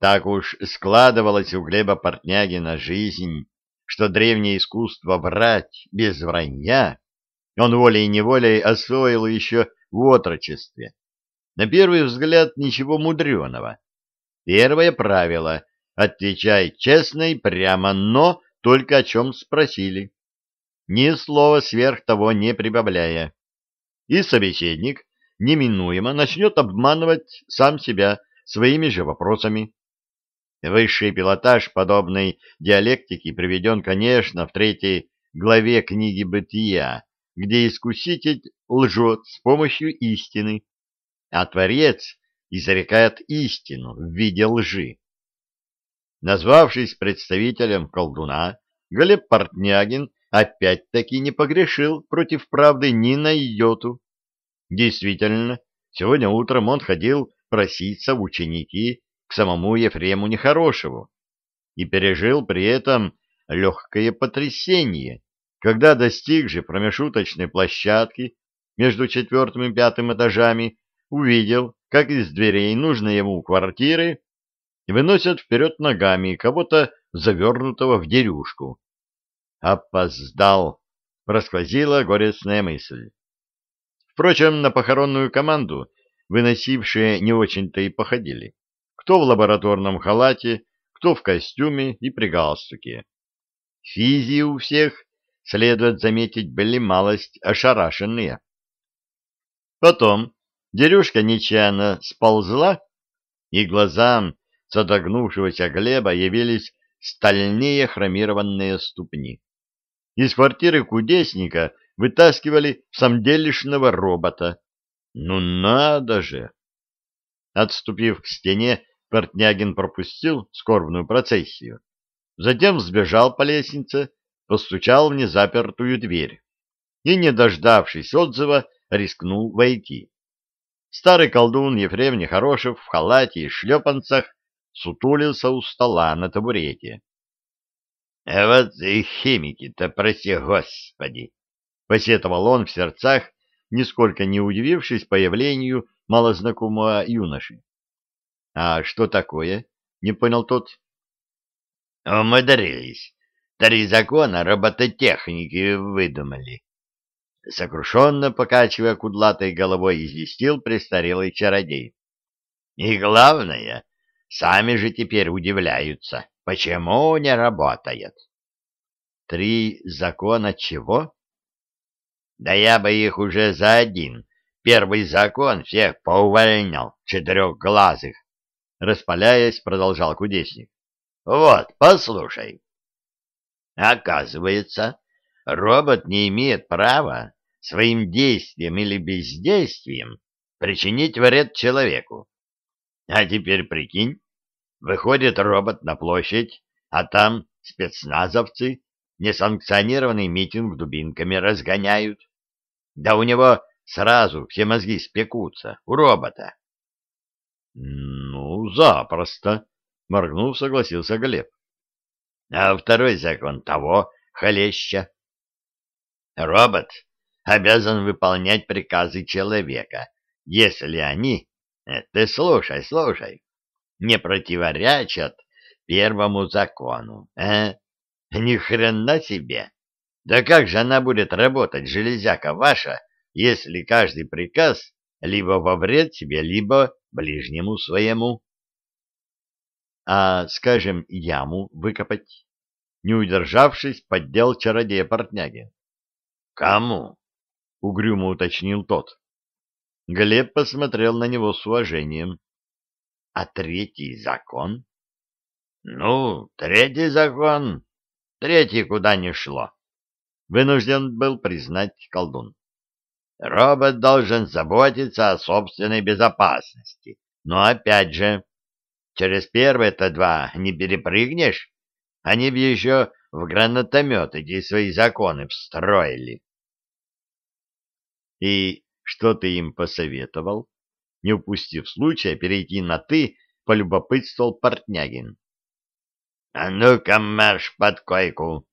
Так уж складывалась у Глеба Портнягина жизнь, что древнее искусство врать без вранья он волей-неволей освоил еще в отрочестве. На первый взгляд ничего мудреного. Первое правило — отвечай честно и прямо, но только о чем спросили. Ни слова сверх того не прибавляя. И собеседник неминуемо начнет обманывать сам себя своими же вопросами. Высший пилотаж подобной диалектики приведен, конечно, в третьей главе книги «Бытия», где искуситель лжет с помощью истины, а Творец изрекает истину в виде лжи. Назвавшись представителем колдуна, Глеб Портнягин опять-таки не погрешил против правды ни на йоту. Действительно, сегодня утром он ходил проситься в ученики к самому Ефрему Нехорошеву и пережил при этом легкое потрясение, когда, достиг же промежуточной площадки между четвертым и пятым этажами, увидел, как из дверей нужной ему квартиры выносят вперед ногами кого-то завернутого в дерюшку. «Опоздал!» — просквозила горестная мысль. Впрочем, на похоронную команду выносившие не очень-то и походили. Кто в лабораторном халате, кто в костюме и при галстуке. Физии у всех, следует заметить, были малость ошарашенные. Потом дерюшка нечаянно сползла, и глазам содогнувшегося Глеба явились стальные хромированные ступни. Из квартиры кудесника вытаскивали самделишного робота. Ну надо же! Отступив к стене, Портнягин пропустил скорбную процессию. Затем сбежал по лестнице, постучал в незапертую дверь и, не дождавшись отзыва, рискнул войти. Старый колдун Ефрем Нехорошев в халате и шлепанцах сутулился у стола на табурете. А вот и химики-то, прости господи! — посетовал он в сердцах, нисколько не удивившись появлению малознакомого юноши. — А что такое? — не понял тот. — Умудрились. Три закона робототехники выдумали. Сокрушенно покачивая кудлатой головой, известил престарелый чародей. И главное, сами же теперь удивляются, Почему не работает? Три закона чего? Да я бы их уже за один. Первый закон всех поувольнял, четырехглазых. Распаляясь, продолжал кудесник. Вот, послушай. Оказывается, робот не имеет права своим действием или бездействием причинить вред человеку. А теперь прикинь, Выходит робот на площадь, а там спецназовцы несанкционированный митинг дубинками разгоняют. Да у него сразу все мозги спекутся, у робота. — Ну, запросто, — моргнув, согласился Глеб. — А второй закон того холеща. Робот обязан выполнять приказы человека, если они... Э, ты слушай, слушай не противоречат первому закону, а? Ни хрена себе! Да как же она будет работать, железяка ваша, если каждый приказ либо во вред себе, либо ближнему своему? А, скажем, яму выкопать? Не удержавшись, поддел чародея Портняги. Кому? — угрюмо уточнил тот. Глеб посмотрел на него с уважением. А третий закон? Ну, третий закон. Третий куда ни шло. Вынужден был признать колдун. Робот должен заботиться о собственной безопасности. Но опять же, через первые-то два не перепрыгнешь. Они бы еще в гранатомет эти свои законы встроили. И что ты им посоветовал? не упустив случая перейти на «ты», полюбопытствовал Портнягин. — А ну-ка марш под койку!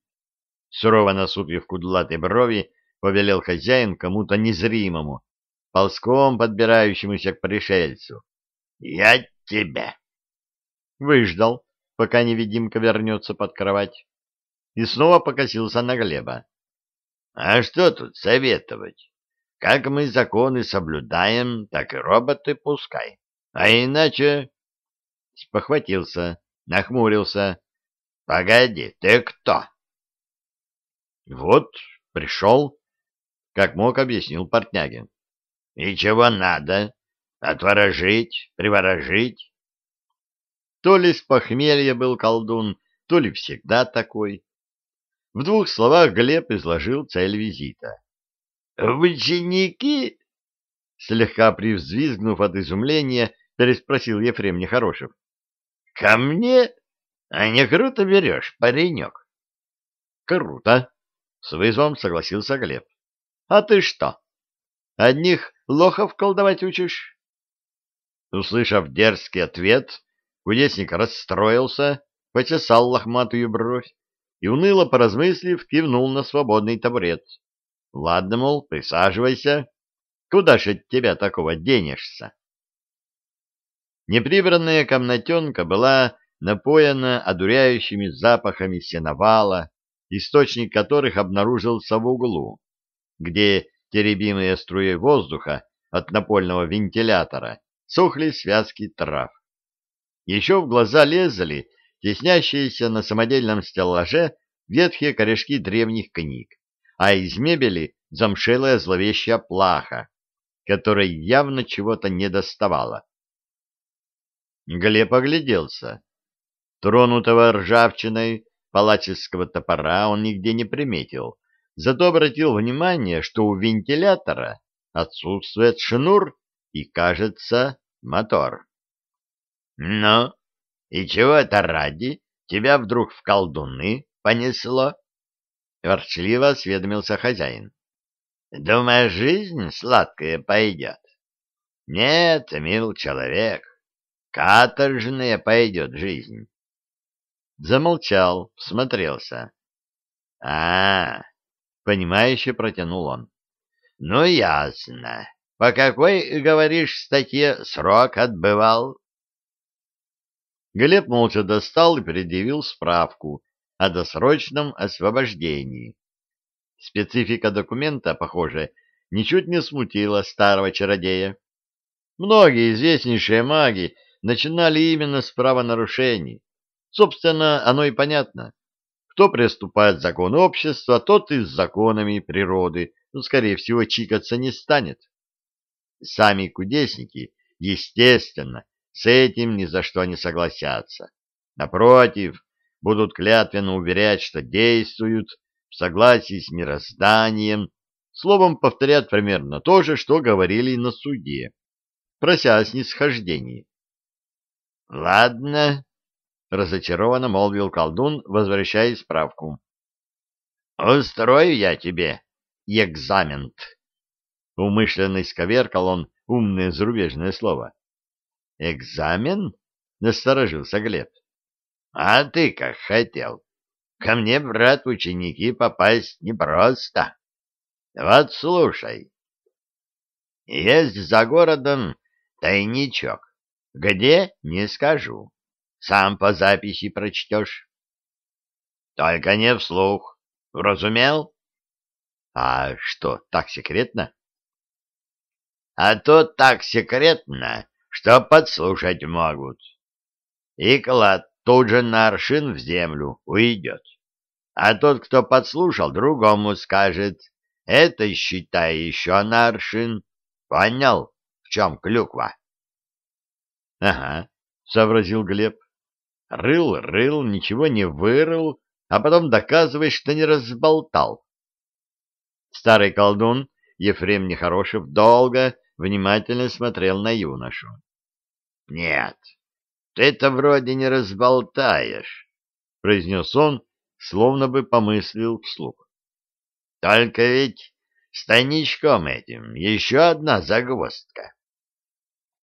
Сурово насупив кудлатые брови, повелел хозяин кому-то незримому, ползком подбирающемуся к пришельцу. — Я тебя! Выждал, пока невидимка вернется под кровать, и снова покосился на Глеба. — А что тут советовать? Как мы законы соблюдаем, так и роботы пускай. А иначе... Спохватился, нахмурился. — Погоди, ты кто? — Вот, пришел, как мог объяснил Портнягин. — И чего надо? Отворожить, приворожить? То ли с похмелья был колдун, то ли всегда такой. В двух словах Глеб изложил цель визита. — Ученики? — слегка привзвизгнув от изумления, переспросил Ефрем Нехорошев. — Ко мне? А не круто берешь, паренек? — Круто, — с вызовом согласился Глеб. — А ты что, одних лохов колдовать учишь? Услышав дерзкий ответ, кудесник расстроился, почесал лохматую бровь и, уныло поразмыслив, кивнул на свободный табурет. — Ладно, мол, присаживайся. Куда ж от тебя такого денешься? Неприбранная комнатенка была напоена одуряющими запахами сеновала, источник которых обнаружился в углу, где, теребимые струей воздуха от напольного вентилятора, сохли связки трав. Еще в глаза лезли теснящиеся на самодельном стеллаже ветхие корешки древних книг, а из мебели замшелая зловещая плаха, которой явно чего-то не доставало. Глеб огляделся. Тронутого ржавчиной палаческого топора он нигде не приметил, зато обратил внимание, что у вентилятора отсутствует шнур и, кажется, мотор. — Ну, и чего это ради? Тебя вдруг в колдуны понесло? — ворчливо осведомился хозяин. — Думаешь, жизнь сладкая пойдет? — Нет, мил человек, каторжная пойдет жизнь. Замолчал, всмотрелся. а, -а, -а понимающе протянул он. — Ну, ясно. По какой, говоришь, статье срок отбывал? Глеб молча достал и предъявил справку о досрочном освобождении. Специфика документа, похоже, ничуть не смутила старого чародея. Многие известнейшие маги начинали именно с правонарушений. Собственно, оно и понятно. Кто приступает закон общества, тот и с законами природы, ну, скорее всего, чикаться не станет. Сами кудесники, естественно, с этим ни за что не согласятся. Напротив, будут клятвенно уверять, что действуют в согласии с мирозданием, словом, повторят примерно то же, что говорили на суде, прося о снисхождении. — Ладно, — разочарованно молвил колдун, возвращая справку. — Устрою я тебе экзамен. Умышленно исковеркал он умное зарубежное слово. «Экзамен?» — насторожился Глеб. «А ты как хотел. Ко мне, брат, ученики попасть непросто. Вот слушай. Есть за городом тайничок. Где — не скажу. Сам по записи прочтешь. Только не вслух. Разумел? А что, так секретно? А то так секретно, что подслушать могут. И клад тут же на аршин в землю уйдет. А тот, кто подслушал, другому скажет. Это, считай, еще на аршин. Понял, в чем клюква? — Ага, — сообразил Глеб. Рыл, рыл, ничего не вырыл, а потом доказывай, что не разболтал. Старый колдун Ефрем Нехорошев долго внимательно смотрел на юношу. — Нет, ты это вроде не разболтаешь, — произнес он, словно бы помыслил вслух. — Только ведь с тайничком этим еще одна загвоздка.